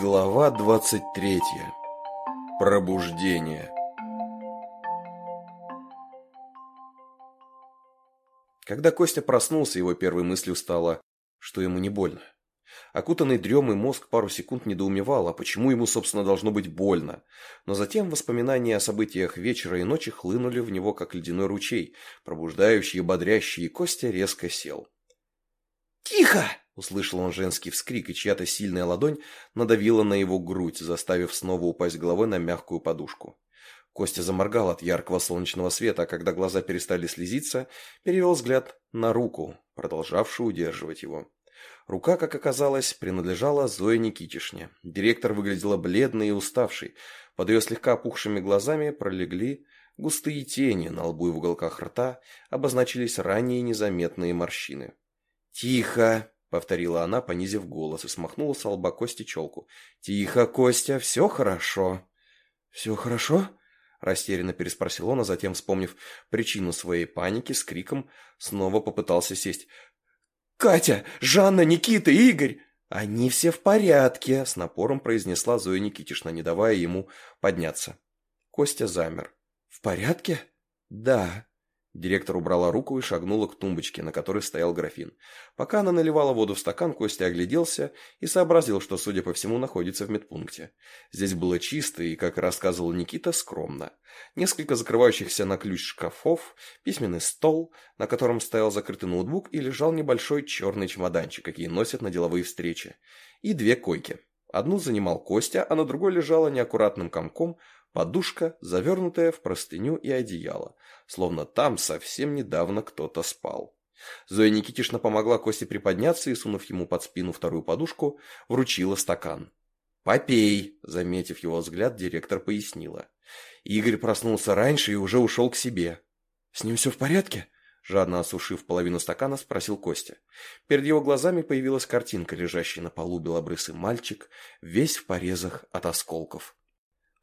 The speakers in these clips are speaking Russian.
Глава 23. Пробуждение. Когда Костя проснулся, его первой мыслью стало, что ему не больно. Окутанный дремой мозг пару секунд недоумевал, а почему ему, собственно, должно быть больно. Но затем воспоминания о событиях вечера и ночи хлынули в него, как ледяной ручей, пробуждающий и бодрящий, и Костя резко сел. «Тихо!» – услышал он женский вскрик, и чья-то сильная ладонь надавила на его грудь, заставив снова упасть головой на мягкую подушку. Костя заморгал от яркого солнечного света, а когда глаза перестали слезиться, перевел взгляд на руку, продолжавшую удерживать его. Рука, как оказалось, принадлежала Зое Никитишне. Директор выглядела бледной и уставшей. Под ее слегка опухшими глазами пролегли густые тени, на лбу и в уголках рта обозначились ранее незаметные морщины. «Тихо!» — повторила она, понизив голос, и смахнула с лба Кости челку. «Тихо, Костя, все хорошо». «Все хорошо?» — растерянно переспросил он, а затем, вспомнив причину своей паники, с криком снова попытался сесть. «Катя! Жанна! Никита! Игорь!» «Они все в порядке!» — с напором произнесла Зоя Никитишна, не давая ему подняться. Костя замер. «В порядке?» «Да», Директор убрала руку и шагнула к тумбочке, на которой стоял графин. Пока она наливала воду в стакан, Костя огляделся и сообразил, что, судя по всему, находится в медпункте. Здесь было чисто и, как рассказывал Никита, скромно. Несколько закрывающихся на ключ шкафов, письменный стол, на котором стоял закрытый ноутбук и лежал небольшой черный чемоданчик, какие носят на деловые встречи, и две койки. Одну занимал Костя, а на другой лежала неаккуратным комком Подушка, завернутая в простыню и одеяло, словно там совсем недавно кто-то спал. Зоя Никитишна помогла Косте приподняться и, сунув ему под спину вторую подушку, вручила стакан. «Попей!» – заметив его взгляд, директор пояснила. Игорь проснулся раньше и уже ушел к себе. «С ним все в порядке?» Жадно осушив половину стакана, спросил Костя. Перед его глазами появилась картинка, лежащий на полу белобрысый мальчик, весь в порезах от осколков.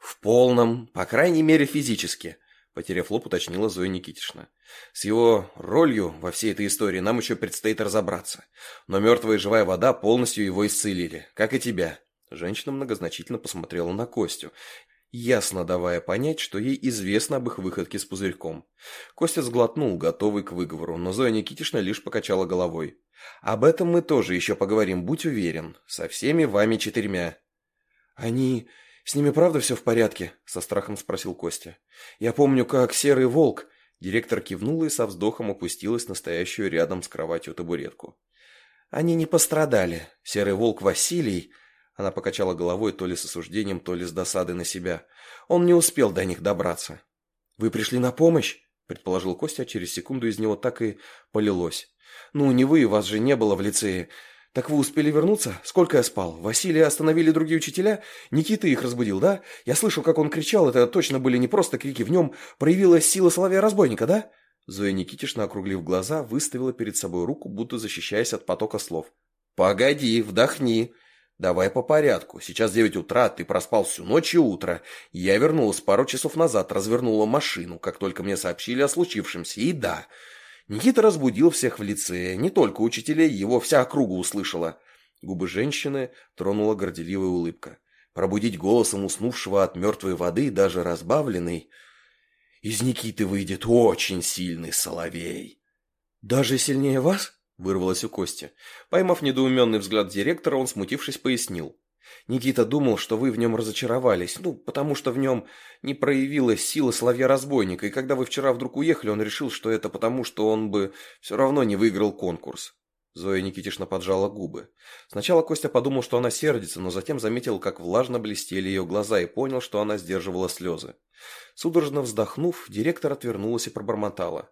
«В полном, по крайней мере физически», – потеряв лоб, уточнила Зоя Никитишна. «С его ролью во всей этой истории нам еще предстоит разобраться. Но мертвая и живая вода полностью его исцелили, как и тебя». Женщина многозначительно посмотрела на Костю, ясно давая понять, что ей известно об их выходке с пузырьком. Костя сглотнул, готовый к выговору, но Зоя Никитишна лишь покачала головой. «Об этом мы тоже еще поговорим, будь уверен. Со всеми вами четырьмя». «Они «С ними правда все в порядке?» – со страхом спросил Костя. «Я помню, как серый волк...» Директор кивнула и со вздохом опустилась на стоящую рядом с кроватью табуретку. «Они не пострадали. Серый волк Василий...» Она покачала головой то ли с осуждением, то ли с досадой на себя. «Он не успел до них добраться». «Вы пришли на помощь?» – предположил Костя, а через секунду из него так и полилось. «Ну, не вы, вас же не было в лицее. «Так вы успели вернуться? Сколько я спал? Василия остановили другие учителя? Никита их разбудил, да? Я слышал, как он кричал, это точно были не просто крики, в нем проявилась сила соловья-разбойника, да?» Зоя Никитишна, округлив глаза, выставила перед собой руку, будто защищаясь от потока слов. «Погоди, вдохни. Давай по порядку. Сейчас девять утра, ты проспал всю ночь и утро. Я вернулась пару часов назад, развернула машину, как только мне сообщили о случившемся. И да, Никита разбудил всех в лице, не только учителей, его вся округа услышала. Губы женщины тронула горделивая улыбка. Пробудить голосом уснувшего от мертвой воды, даже разбавленный, из Никиты выйдет очень сильный соловей. «Даже сильнее вас?» – вырвалось у Кости. Поймав недоуменный взгляд директора, он, смутившись, пояснил. Никита думал, что вы в нем разочаровались, ну, потому что в нем не проявилась сила соловья-разбойника, и когда вы вчера вдруг уехали, он решил, что это потому, что он бы все равно не выиграл конкурс. Зоя Никитишна поджала губы. Сначала Костя подумал, что она сердится, но затем заметил, как влажно блестели ее глаза, и понял, что она сдерживала слезы. Судорожно вздохнув, директор отвернулась и пробормотала.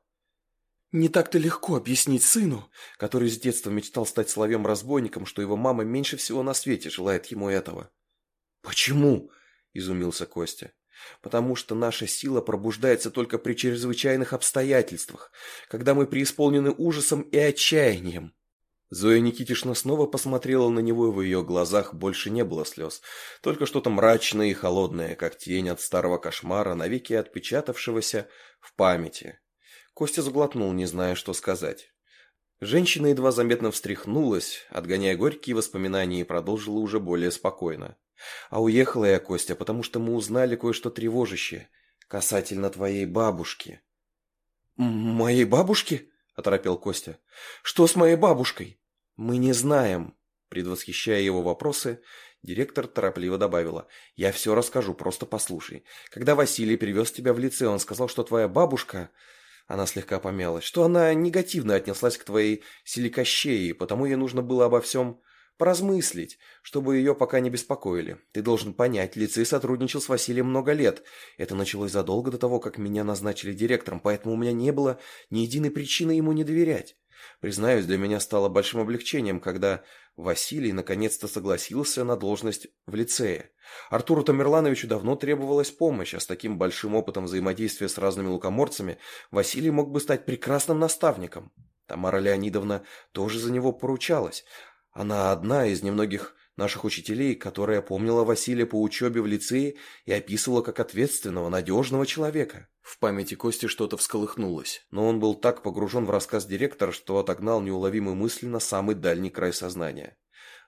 Не так-то легко объяснить сыну, который с детства мечтал стать соловьем-разбойником, что его мама меньше всего на свете желает ему этого. «Почему?» – изумился Костя. «Потому что наша сила пробуждается только при чрезвычайных обстоятельствах, когда мы преисполнены ужасом и отчаянием». Зоя Никитишна снова посмотрела на него, и в ее глазах больше не было слез, только что-то мрачное и холодное, как тень от старого кошмара, навеки отпечатавшегося в памяти. Костя заглотнул, не зная, что сказать. Женщина едва заметно встряхнулась, отгоняя горькие воспоминания, и продолжила уже более спокойно. А уехала я, Костя, потому что мы узнали кое-что тревожащее касательно твоей бабушки. «Моей бабушки?» – оторопел Костя. «Что с моей бабушкой?» «Мы не знаем», – предвосхищая его вопросы, директор торопливо добавила. «Я все расскажу, просто послушай. Когда Василий привез тебя в лице, он сказал, что твоя бабушка...» Она слегка помялась, что она негативно отнеслась к твоей силикощее, потому ей нужно было обо всем поразмыслить, чтобы ее пока не беспокоили. Ты должен понять, лицей сотрудничал с Василием много лет. Это началось задолго до того, как меня назначили директором, поэтому у меня не было ни единой причины ему не доверять. Признаюсь, для меня стало большим облегчением, когда Василий наконец-то согласился на должность в лицее. Артуру Тамерлановичу давно требовалась помощь, а с таким большим опытом взаимодействия с разными лукоморцами Василий мог бы стать прекрасным наставником. Тамара Леонидовна тоже за него поручалась. Она одна из немногих наших учителей, которая помнила Василия по учебе в лицее и описывала как ответственного, надежного человека. В памяти Кости что-то всколыхнулось, но он был так погружен в рассказ директора, что отогнал неуловимые мысли на самый дальний край сознания.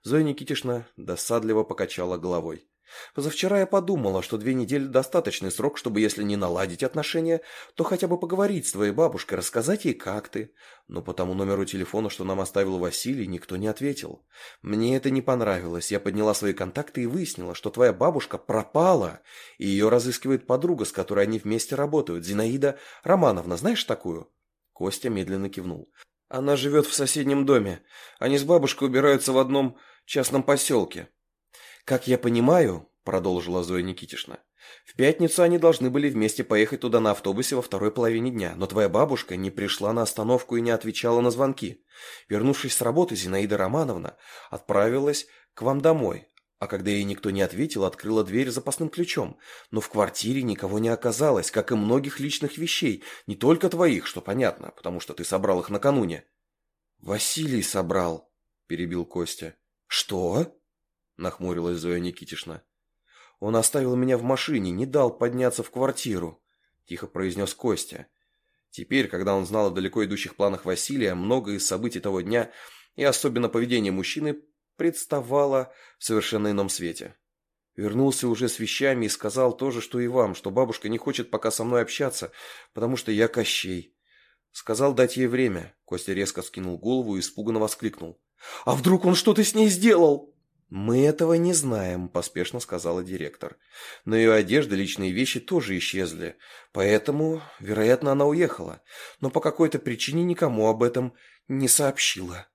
Зоя Никитишна досадливо покачала головой. Позавчера я подумала, что две недели достаточный срок, чтобы, если не наладить отношения, то хотя бы поговорить с твоей бабушкой, рассказать ей, как ты. Но по тому номеру телефона, что нам оставил Василий, никто не ответил. Мне это не понравилось. Я подняла свои контакты и выяснила, что твоя бабушка пропала, и ее разыскивает подруга, с которой они вместе работают, Зинаида Романовна. Знаешь такую? Костя медленно кивнул. Она живет в соседнем доме. Они с бабушкой убираются в одном частном поселке. «Как я понимаю», — продолжила Зоя Никитишна, «в пятницу они должны были вместе поехать туда на автобусе во второй половине дня, но твоя бабушка не пришла на остановку и не отвечала на звонки. Вернувшись с работы, Зинаида Романовна отправилась к вам домой, а когда ей никто не ответил, открыла дверь запасным ключом. Но в квартире никого не оказалось, как и многих личных вещей, не только твоих, что понятно, потому что ты собрал их накануне». «Василий собрал», — перебил Костя. «Что?» — нахмурилась Зоя Никитишна. «Он оставил меня в машине, не дал подняться в квартиру», — тихо произнес Костя. Теперь, когда он знал о далеко идущих планах Василия, многое из событий того дня, и особенно поведение мужчины, представало в совершенно ином свете. Вернулся уже с вещами и сказал то же, что и вам, что бабушка не хочет пока со мной общаться, потому что я Кощей. Сказал дать ей время. Костя резко скинул голову и испуганно воскликнул. «А вдруг он что-то с ней сделал?» «Мы этого не знаем», – поспешно сказала директор. «Но ее одежда, личные вещи тоже исчезли, поэтому, вероятно, она уехала, но по какой-то причине никому об этом не сообщила».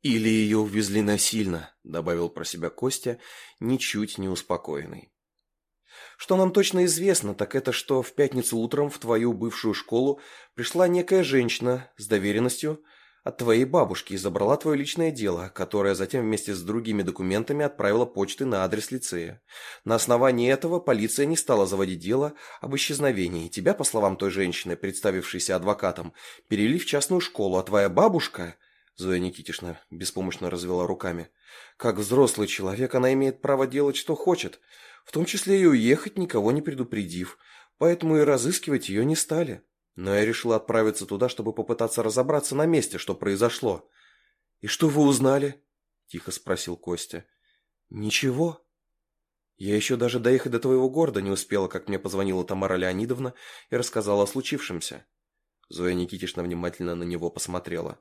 «Или ее увезли насильно», – добавил про себя Костя, ничуть не успокоенный. «Что нам точно известно, так это, что в пятницу утром в твою бывшую школу пришла некая женщина с доверенностью – от твоей бабушки забрала твое личное дело, которое затем вместе с другими документами отправила почты на адрес лицея. На основании этого полиция не стала заводить дело об исчезновении. Тебя, по словам той женщины, представившейся адвокатом, перевели в частную школу, а твоя бабушка... Зоя Никитишна беспомощно развела руками. Как взрослый человек она имеет право делать, что хочет, в том числе и уехать, никого не предупредив, поэтому и разыскивать ее не стали. Но я решил отправиться туда, чтобы попытаться разобраться на месте, что произошло. «И что вы узнали?» – тихо спросил Костя. «Ничего. Я еще даже доехать до твоего города не успела, как мне позвонила Тамара Леонидовна и рассказала о случившемся». Зоя Никитична внимательно на него посмотрела.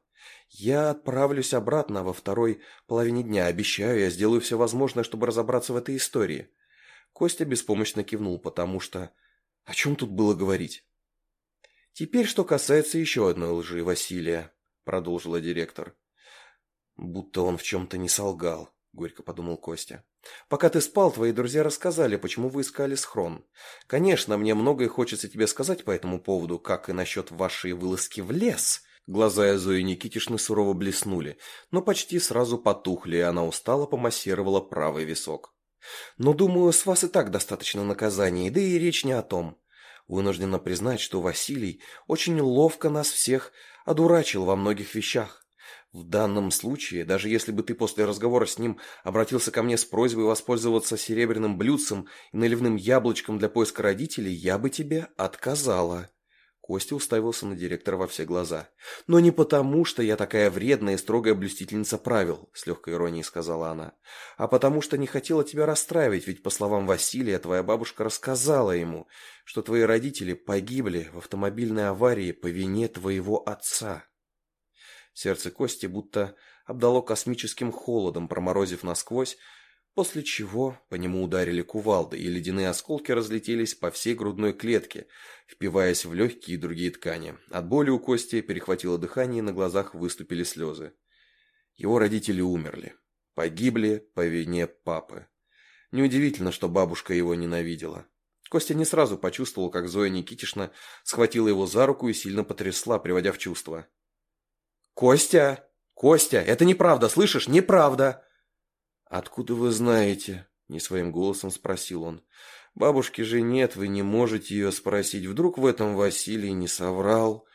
«Я отправлюсь обратно во второй половине дня. Обещаю, я сделаю все возможное, чтобы разобраться в этой истории». Костя беспомощно кивнул, потому что... О чем тут было говорить? «Теперь, что касается еще одной лжи Василия», — продолжила директор. «Будто он в чем-то не солгал», — горько подумал Костя. «Пока ты спал, твои друзья рассказали, почему вы искали схрон. Конечно, мне многое хочется тебе сказать по этому поводу, как и насчет вашей вылазки в лес». Глаза Зои Никитишны сурово блеснули, но почти сразу потухли, и она устало помассировала правый висок. «Но, думаю, с вас и так достаточно наказаний, да и речь не о том. Вынуждена признать, что Василий очень ловко нас всех одурачил во многих вещах. В данном случае, даже если бы ты после разговора с ним обратился ко мне с просьбой воспользоваться серебряным блюдцем и наливным яблочком для поиска родителей, я бы тебе отказала. Костя уставился на директора во все глаза. «Но не потому, что я такая вредная и строгая блюстительница правил», — с легкой иронией сказала она, «а потому что не хотела тебя расстраивать, ведь, по словам Василия, твоя бабушка рассказала ему, что твои родители погибли в автомобильной аварии по вине твоего отца». Сердце Кости будто обдало космическим холодом, проморозив насквозь, после чего по нему ударили кувалды, и ледяные осколки разлетелись по всей грудной клетке, впиваясь в легкие и другие ткани. От боли у Кости перехватило дыхание, и на глазах выступили слезы. Его родители умерли. Погибли по вине папы. Неудивительно, что бабушка его ненавидела. Костя не сразу почувствовал, как Зоя Никитишна схватила его за руку и сильно потрясла, приводя в чувство. «Костя! Костя! Это неправда, слышишь? Неправда!» «Откуда вы знаете?» — не своим голосом спросил он. «Бабушки же нет, вы не можете ее спросить. Вдруг в этом Василий не соврал?»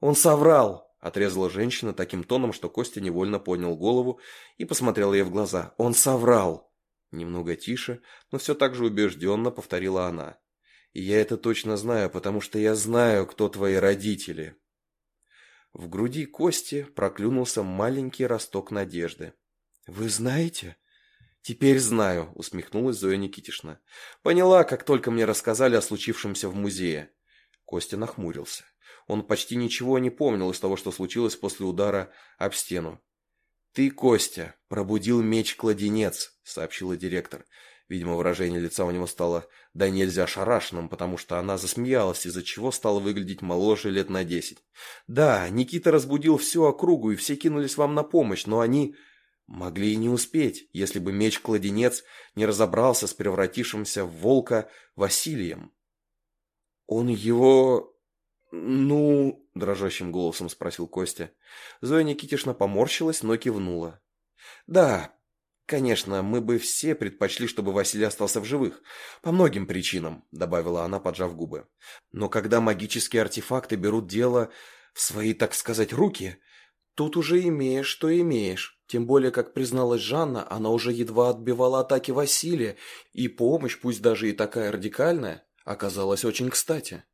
«Он соврал!» — отрезала женщина таким тоном, что Костя невольно поднял голову и посмотрел ей в глаза. «Он соврал!» Немного тише, но все так же убежденно повторила она. «И я это точно знаю, потому что я знаю, кто твои родители». В груди Кости проклюнулся маленький росток надежды. «Вы знаете?» «Теперь знаю», — усмехнулась Зоя Никитишна. «Поняла, как только мне рассказали о случившемся в музее». Костя нахмурился. Он почти ничего не помнил из того, что случилось после удара об стену. «Ты, Костя, пробудил меч-кладенец», — сообщила директор. Видимо, выражение лица у него стало да нельзя шарашным, потому что она засмеялась, из-за чего стала выглядеть моложе лет на десять. «Да, Никита разбудил всю округу, и все кинулись вам на помощь, но они...» Могли и не успеть, если бы меч-кладенец не разобрался с превратившимся в волка Василием. «Он его... ну...» — дрожащим голосом спросил Костя. Зоя Никитишна поморщилась, но кивнула. «Да, конечно, мы бы все предпочли, чтобы Василий остался в живых. По многим причинам», — добавила она, поджав губы. «Но когда магические артефакты берут дело в свои, так сказать, руки, тут уже имеешь, что имеешь». Тем более, как призналась Жанна, она уже едва отбивала атаки Василия, и помощь, пусть даже и такая радикальная, оказалась очень кстати.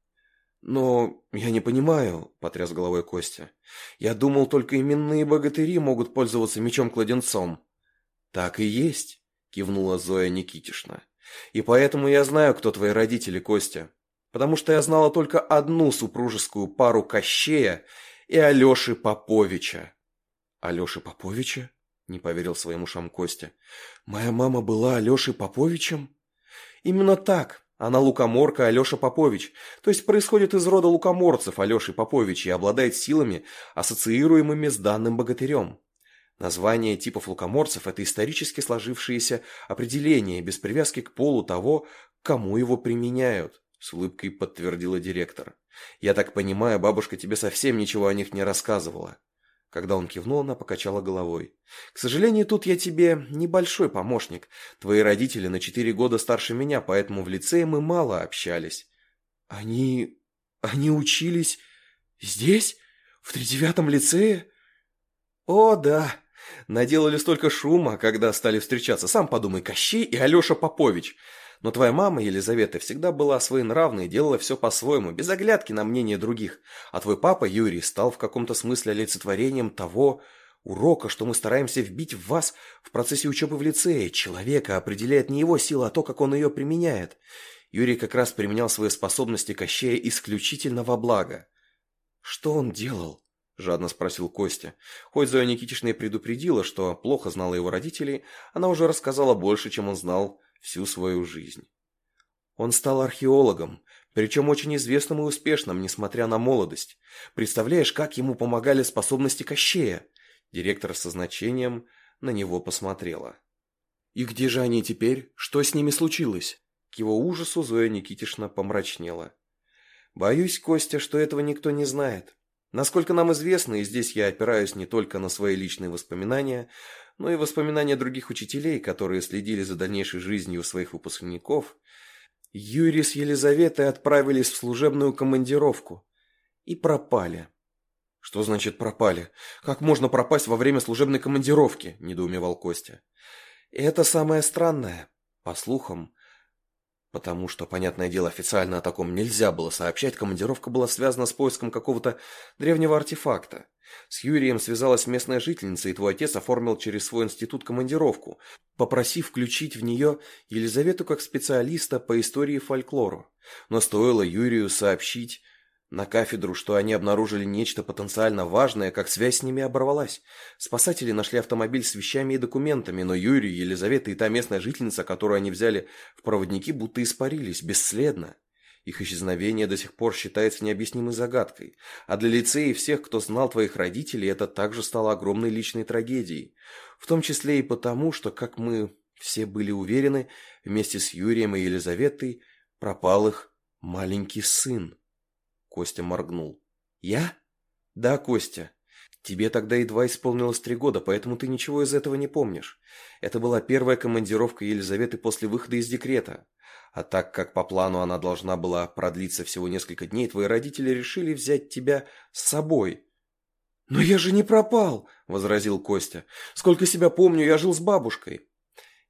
«Но я не понимаю», — потряс головой Костя. «Я думал, только именные богатыри могут пользоваться мечом-кладенцом». «Так и есть», — кивнула Зоя Никитишна. «И поэтому я знаю, кто твои родители, Костя. Потому что я знала только одну супружескую пару Кощея и Алеши Поповича». «Алеши Поповича?» – не поверил своим ушам Костя. «Моя мама была Алешей Поповичем?» «Именно так. Она лукоморка Алеша Попович, то есть происходит из рода лукоморцев Алеши Попович и обладает силами, ассоциируемыми с данным богатырем. Название типов лукоморцев – это исторически сложившиеся определения, без привязки к полу того, кому его применяют», – с улыбкой подтвердила директор. «Я так понимаю, бабушка тебе совсем ничего о них не рассказывала». Когда он кивнул, она покачала головой. «К сожалению, тут я тебе небольшой помощник. Твои родители на четыре года старше меня, поэтому в лицее мы мало общались». «Они... они учились здесь? В тридевятом лицее?» «О, да. Наделали столько шума, когда стали встречаться. Сам подумай, Кощей и Алеша Попович. Но твоя мама, Елизавета, всегда была своенравной и делала все по-своему, без оглядки на мнение других. А твой папа, Юрий, стал в каком-то смысле олицетворением того урока, что мы стараемся вбить в вас в процессе учебы в лицее. Человека определяет не его сила, а то, как он ее применяет. Юрий как раз применял свои способности Кощея исключительно во благо. «Что он делал?» – жадно спросил Костя. Хоть Зоя Никитична и предупредила, что плохо знала его родителей, она уже рассказала больше, чем он знал всю свою жизнь. Он стал археологом, причем очень известным и успешным, несмотря на молодость. Представляешь, как ему помогали способности Кощея? Директор со значением на него посмотрела. «И где же они теперь? Что с ними случилось?» К его ужасу Зоя Никитишна помрачнела. «Боюсь, Костя, что этого никто не знает. Насколько нам известно, и здесь я опираюсь не только на свои личные воспоминания, но и воспоминания других учителей, которые следили за дальнейшей жизнью своих выпускников, Юрий с Елизаветой отправились в служебную командировку и пропали. «Что значит пропали? Как можно пропасть во время служебной командировки?» – недоумевал Костя. «Это самое странное. По слухам, Потому что, понятное дело, официально о таком нельзя было сообщать, командировка была связана с поиском какого-то древнего артефакта. С Юрием связалась местная жительница, и твой отец оформил через свой институт командировку, попросив включить в нее Елизавету как специалиста по истории и фольклору. Но стоило Юрию сообщить на кафедру, что они обнаружили нечто потенциально важное, как связь с ними оборвалась. Спасатели нашли автомобиль с вещами и документами, но Юрий, Елизавета и та местная жительница, которую они взяли в проводники, будто испарились, бесследно. Их исчезновение до сих пор считается необъяснимой загадкой. А для лицея и всех, кто знал твоих родителей, это также стало огромной личной трагедией. В том числе и потому, что, как мы все были уверены, вместе с Юрием и Елизаветой пропал их маленький сын. Костя моргнул. «Я?» «Да, Костя. Тебе тогда едва исполнилось три года, поэтому ты ничего из этого не помнишь. Это была первая командировка Елизаветы после выхода из декрета. А так как по плану она должна была продлиться всего несколько дней, твои родители решили взять тебя с собой». «Но я же не пропал!» – возразил Костя. «Сколько себя помню, я жил с бабушкой».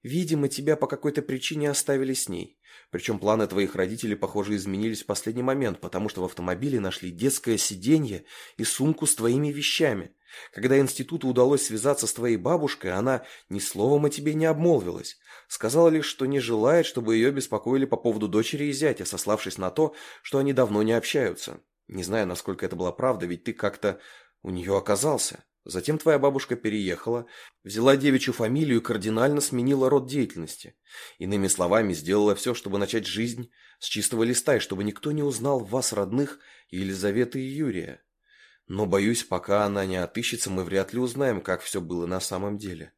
Видимо, тебя по какой-то причине оставили с ней. Причем планы твоих родителей, похоже, изменились в последний момент, потому что в автомобиле нашли детское сиденье и сумку с твоими вещами. Когда институту удалось связаться с твоей бабушкой, она ни словом о тебе не обмолвилась. Сказала лишь, что не желает, чтобы ее беспокоили по поводу дочери и зятя, сославшись на то, что они давно не общаются. Не знаю, насколько это была правда, ведь ты как-то у нее оказался. Затем твоя бабушка переехала, взяла девичью фамилию и кардинально сменила род деятельности. Иными словами, сделала все, чтобы начать жизнь с чистого листа, и чтобы никто не узнал вас родных Елизаветы и Юрия. Но, боюсь, пока она не отыщется, мы вряд ли узнаем, как все было на самом деле.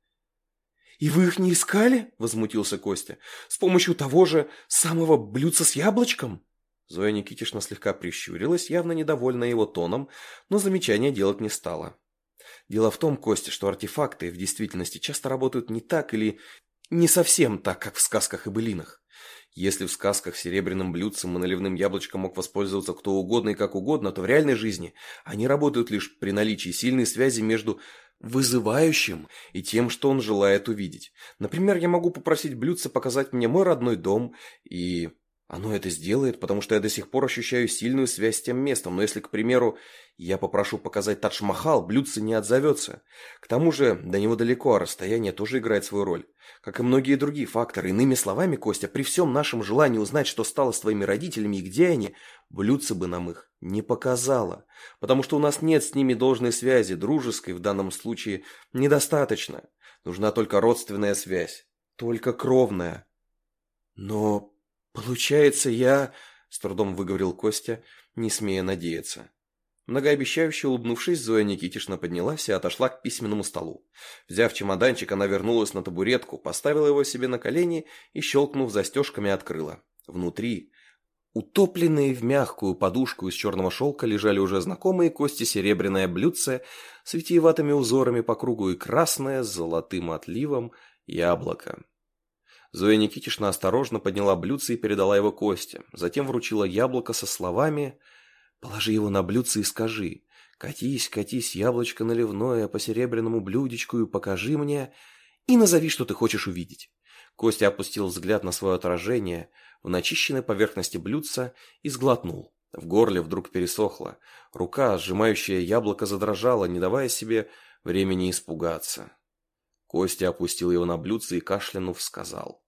«И вы их не искали?» – возмутился Костя. «С помощью того же самого блюдца с яблочком?» Зоя Никитишна слегка прищурилась, явно недовольная его тоном, но замечания делать не стала. Дело в том, Костя, что артефакты в действительности часто работают не так или не совсем так, как в сказках и былинах. Если в сказках серебряным блюдцем и наливным яблочком мог воспользоваться кто угодно и как угодно, то в реальной жизни они работают лишь при наличии сильной связи между вызывающим и тем, что он желает увидеть. Например, я могу попросить блюдце показать мне мой родной дом и оно это сделает, потому что я до сих пор ощущаю сильную связь с тем местом, но если, к примеру, я попрошу показать Тадж-Махал, блюдце не отзовется. К тому же до него далеко, а расстояние тоже играет свою роль. Как и многие другие факторы. Иными словами, Костя, при всем нашем желании узнать, что стало с твоими родителями и где они, блюдце бы нам их не показало. Потому что у нас нет с ними должной связи, дружеской в данном случае недостаточно. Нужна только родственная связь. Только кровная. Но «Получается, я...» — с трудом выговорил Костя, не смея надеяться. Многообещающе улыбнувшись, Зоя Никитишна поднялась и отошла к письменному столу. Взяв чемоданчик, она вернулась на табуретку, поставила его себе на колени и, щелкнув застежками, открыла. Внутри, утопленные в мягкую подушку из черного шелка, лежали уже знакомые кости серебряное блюдце с витиеватыми узорами по кругу и красное с золотым отливом яблоко. Зоя Никитишна осторожно подняла блюдце и передала его Косте. Затем вручила яблоко со словами «Положи его на блюдце и скажи, катись, катись, яблочко наливное по серебряному блюдечку и покажи мне, и назови, что ты хочешь увидеть». Костя опустил взгляд на свое отражение в начищенной поверхности блюдца и сглотнул. В горле вдруг пересохло. Рука, сжимающая яблоко, задрожала, не давая себе времени испугаться. Костя опустил его на блюдце и, кашлянув, сказал.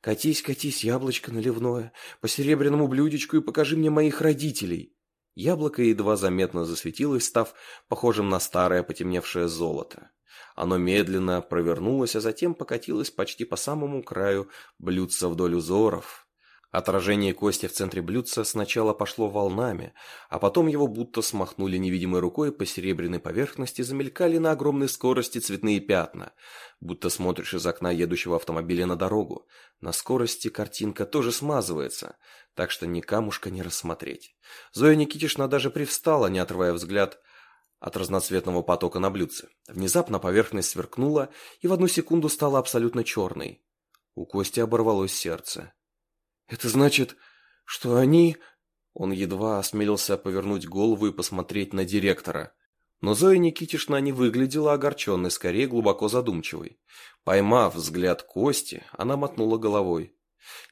Катись, катись, яблочко наливное, по серебряному блюдечку и покажи мне моих родителей. Яблоко едва заметно засветилось, став похожим на старое потемневшее золото. Оно медленно провернулось, а затем покатилось почти по самому краю блюдца вдоль узоров, Отражение кости в центре блюдца сначала пошло волнами, а потом его будто смахнули невидимой рукой по серебряной поверхности, замелькали на огромной скорости цветные пятна, будто смотришь из окна едущего автомобиля на дорогу. На скорости картинка тоже смазывается, так что ни камушка не рассмотреть. Зоя Никитишна даже привстала, не отрывая взгляд от разноцветного потока на блюдце. Внезапно поверхность сверкнула и в одну секунду стала абсолютно черной. У Кости оборвалось сердце. «Это значит, что они...» Он едва осмелился повернуть голову и посмотреть на директора. Но Зоя Никитишна не выглядела огорченной, скорее глубоко задумчивой. Поймав взгляд Кости, она мотнула головой.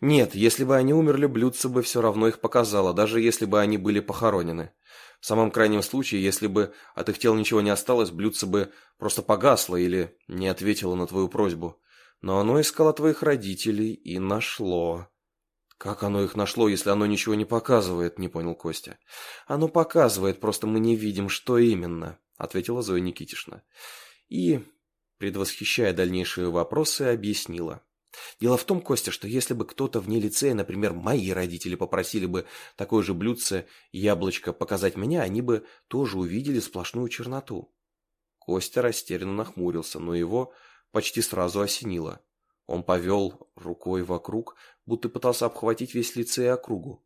Нет, если бы они умерли, блюдце бы все равно их показало, даже если бы они были похоронены. В самом крайнем случае, если бы от их тел ничего не осталось, блюдце бы просто погасло или не ответило на твою просьбу. Но оно искало твоих родителей и нашло. Как оно их нашло, если оно ничего не показывает, не понял Костя. Оно показывает, просто мы не видим, что именно, ответила Зоя Никитишна. И, предвосхищая дальнейшие вопросы, объяснила. Дело в том, Костя, что если бы кто-то вне лицея, например, мои родители попросили бы такое же блюдце яблочко показать меня, они бы тоже увидели сплошную черноту. Костя растерянно нахмурился, но его почти сразу осенило. Он повел рукой вокруг, будто пытался обхватить весь лицей округу.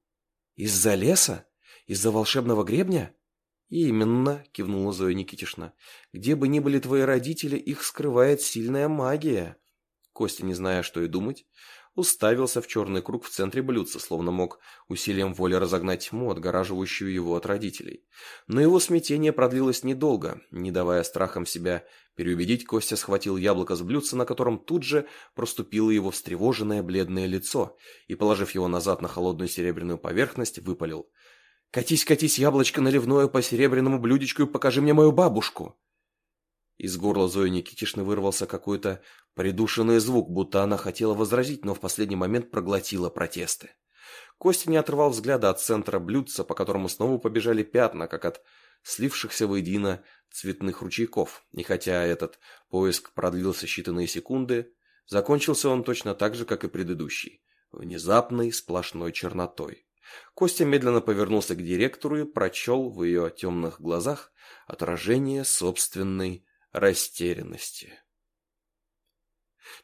«Из-за леса? Из-за волшебного гребня?» «Именно», — кивнула Зоя Никитишна. «Где бы ни были твои родители, их скрывает сильная магия». Костя, не зная, что и думать, уставился в черный круг в центре блюдца, словно мог усилием воли разогнать тьму, отгораживающую его от родителей. Но его смятение продлилось недолго. Не давая страхам себя переубедить, Костя схватил яблоко с блюдца, на котором тут же проступило его встревоженное бледное лицо, и, положив его назад на холодную серебряную поверхность, выпалил. «Катись, катись, яблочко наливное по серебряному блюдечку и покажи мне мою бабушку!» Из горла Зои Никитишны вырвался какой-то придушенный звук, будто она хотела возразить, но в последний момент проглотила протесты. Костя не отрывал взгляда от центра блюдца, по которому снова побежали пятна, как от слившихся воедино цветных ручейков. И хотя этот поиск продлился считанные секунды, закончился он точно так же, как и предыдущий, внезапной сплошной чернотой. Костя медленно повернулся к директору и прочел в ее темных глазах отражение собственной растерянности.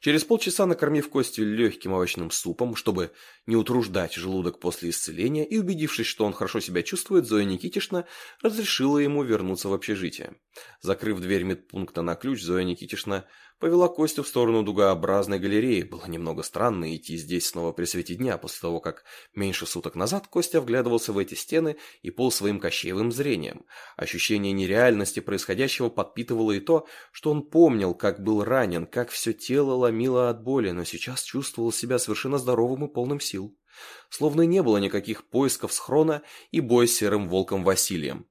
Через полчаса, накормив Костю легким овощным супом, чтобы не утруждать желудок после исцеления, и убедившись, что он хорошо себя чувствует, Зоя Никитишна разрешила ему вернуться в общежитие. Закрыв дверь медпункта на ключ, Зоя Никитишна повела Костю в сторону дугообразной галереи. Было немного странно идти здесь снова при свете дня, после того, как меньше суток назад Костя вглядывался в эти стены и пол своим кощеевым зрением. Ощущение нереальности происходящего подпитывало и то, что он помнил, как был ранен, как все тело ломило от боли, но сейчас чувствовал себя совершенно здоровым и полным сил. Словно не было никаких поисков схрона и боя с серым волком Василием.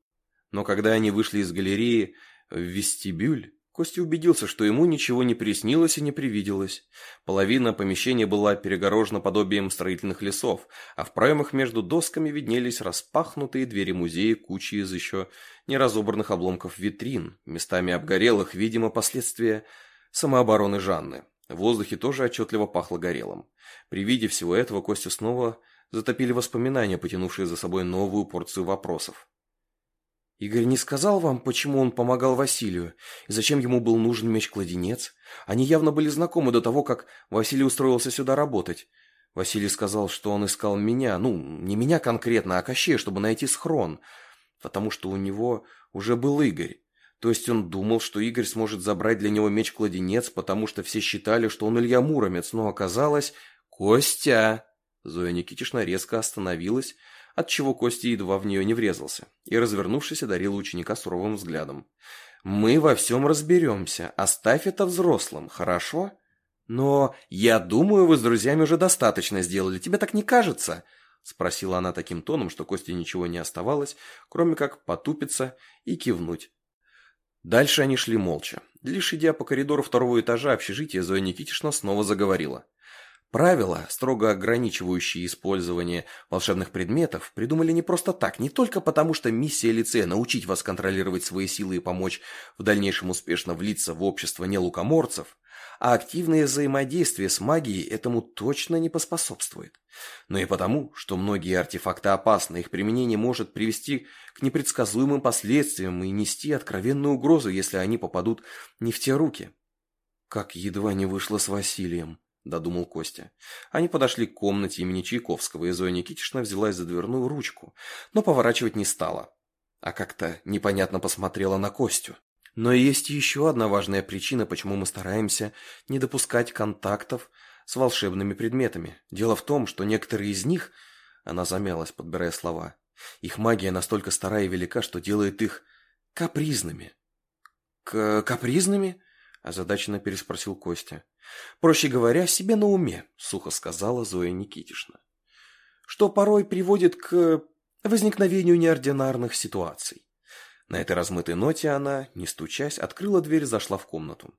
Но когда они вышли из галереи в вестибюль, Костя убедился, что ему ничего не приснилось и не привиделось. Половина помещения была перегорожена подобием строительных лесов, а в проемах между досками виднелись распахнутые двери музея кучи из еще неразобранных обломков витрин, местами обгорелых, видимо, последствия самообороны Жанны. В воздухе тоже отчетливо пахло горелым. При виде всего этого Костю снова затопили воспоминания, потянувшие за собой новую порцию вопросов. Игорь не сказал вам, почему он помогал Василию, и зачем ему был нужен меч-кладенец? Они явно были знакомы до того, как Василий устроился сюда работать. Василий сказал, что он искал меня, ну, не меня конкретно, а Кощея, чтобы найти схрон, потому что у него уже был Игорь. То есть он думал, что Игорь сможет забрать для него меч-кладенец, потому что все считали, что он Илья Муромец, но оказалось... «Костя!» Зоя Никитишна резко остановилась, отчего Костя едва в нее не врезался, и, развернувшись, одарил ученика суровым взглядом. «Мы во всем разберемся. Оставь это взрослым, хорошо? Но я думаю, вы с друзьями уже достаточно сделали. Тебе так не кажется?» Спросила она таким тоном, что Косте ничего не оставалось, кроме как потупиться и кивнуть. Дальше они шли молча. Лишь идя по коридору второго этажа общежития, Зоя Никитишна снова заговорила. Правила, строго ограничивающие использование волшебных предметов, придумали не просто так, не только потому, что миссия лицея – научить вас контролировать свои силы и помочь в дальнейшем успешно влиться в общество нелукоморцев, а активное взаимодействие с магией этому точно не поспособствует. Но и потому, что многие артефакты опасны, их применение может привести к непредсказуемым последствиям и нести откровенную угрозу, если они попадут не в те руки. Как едва не вышло с Василием. – додумал Костя. Они подошли к комнате имени Чайковского, и Зоя Никитична взялась за дверную ручку, но поворачивать не стала, а как-то непонятно посмотрела на Костю. Но есть еще одна важная причина, почему мы стараемся не допускать контактов с волшебными предметами. Дело в том, что некоторые из них, она замялась, подбирая слова, их магия настолько стара и велика, что делает их капризными. К капризными? озадаченно переспросил Костя. «Проще говоря, себе на уме», — сухо сказала Зоя Никитишна. «Что порой приводит к возникновению неординарных ситуаций. На этой размытой ноте она, не стучась, открыла дверь зашла в комнату.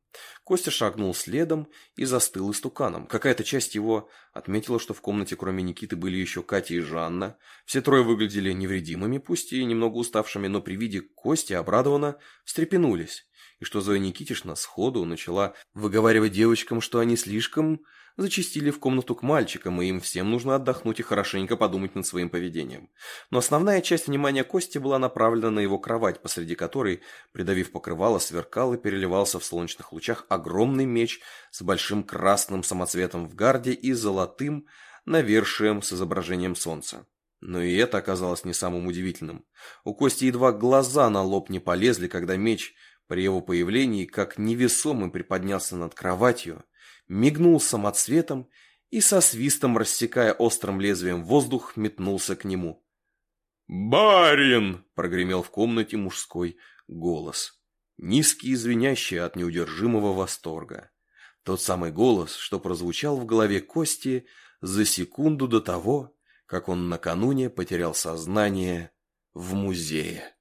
Костя шагнул следом и застыл истуканом. Какая-то часть его отметила, что в комнате кроме Никиты были еще Катя и Жанна. Все трое выглядели невредимыми, пусть и немного уставшими, но при виде Кости обрадованно встрепенулись. И что Зоя Никитишна сходу начала выговаривать девочкам, что они слишком зачастили в комнату к мальчикам, и им всем нужно отдохнуть и хорошенько подумать над своим поведением. Но основная часть внимания Кости была направлена на его кровать, посреди которой, придавив покрывало, сверкал и переливался в солнечных лучах огромный меч с большим красным самоцветом в гарде и золотым навершием с изображением солнца. Но и это оказалось не самым удивительным. У Кости едва глаза на лоб не полезли, когда меч при его появлении как невесомый приподнялся над кроватью, мигнул самоцветом и со свистом, рассекая острым лезвием воздух, метнулся к нему. «Барин!» — прогремел в комнате мужской голос. Низкий и звенящий от неудержимого восторга. Тот самый голос, что прозвучал в голове Кости за секунду до того, как он накануне потерял сознание в музее.